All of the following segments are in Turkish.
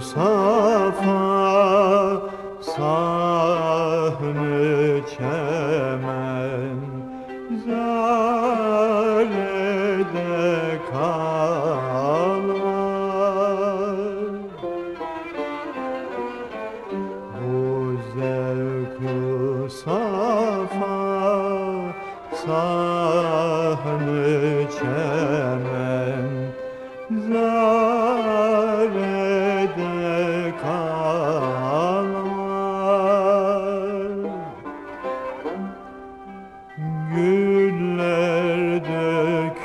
safa sahnı çemen zalede kalar Bu zevkü safa sahnı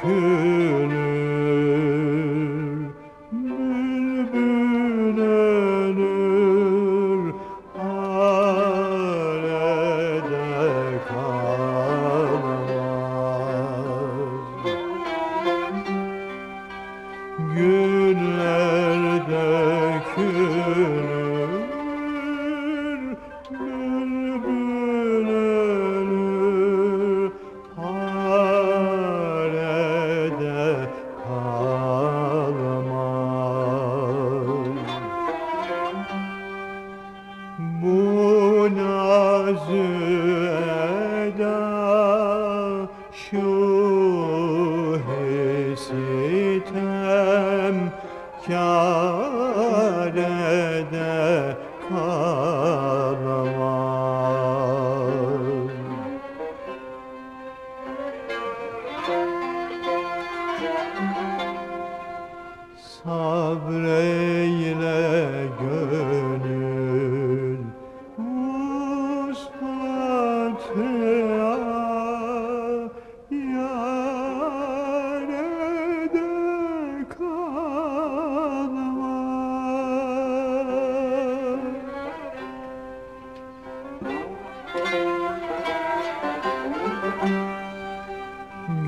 dökülür Bülbül ölür Harede kalamaz Güller dökülür nazı eda şu hisitem kârede kalamaz. Sabreyle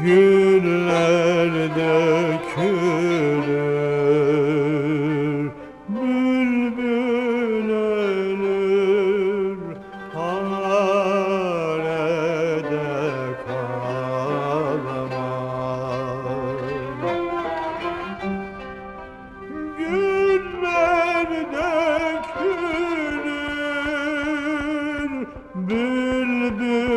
Güller dökülür Bülbül ölür Harede kalamaz. Güller dökülür Bülbül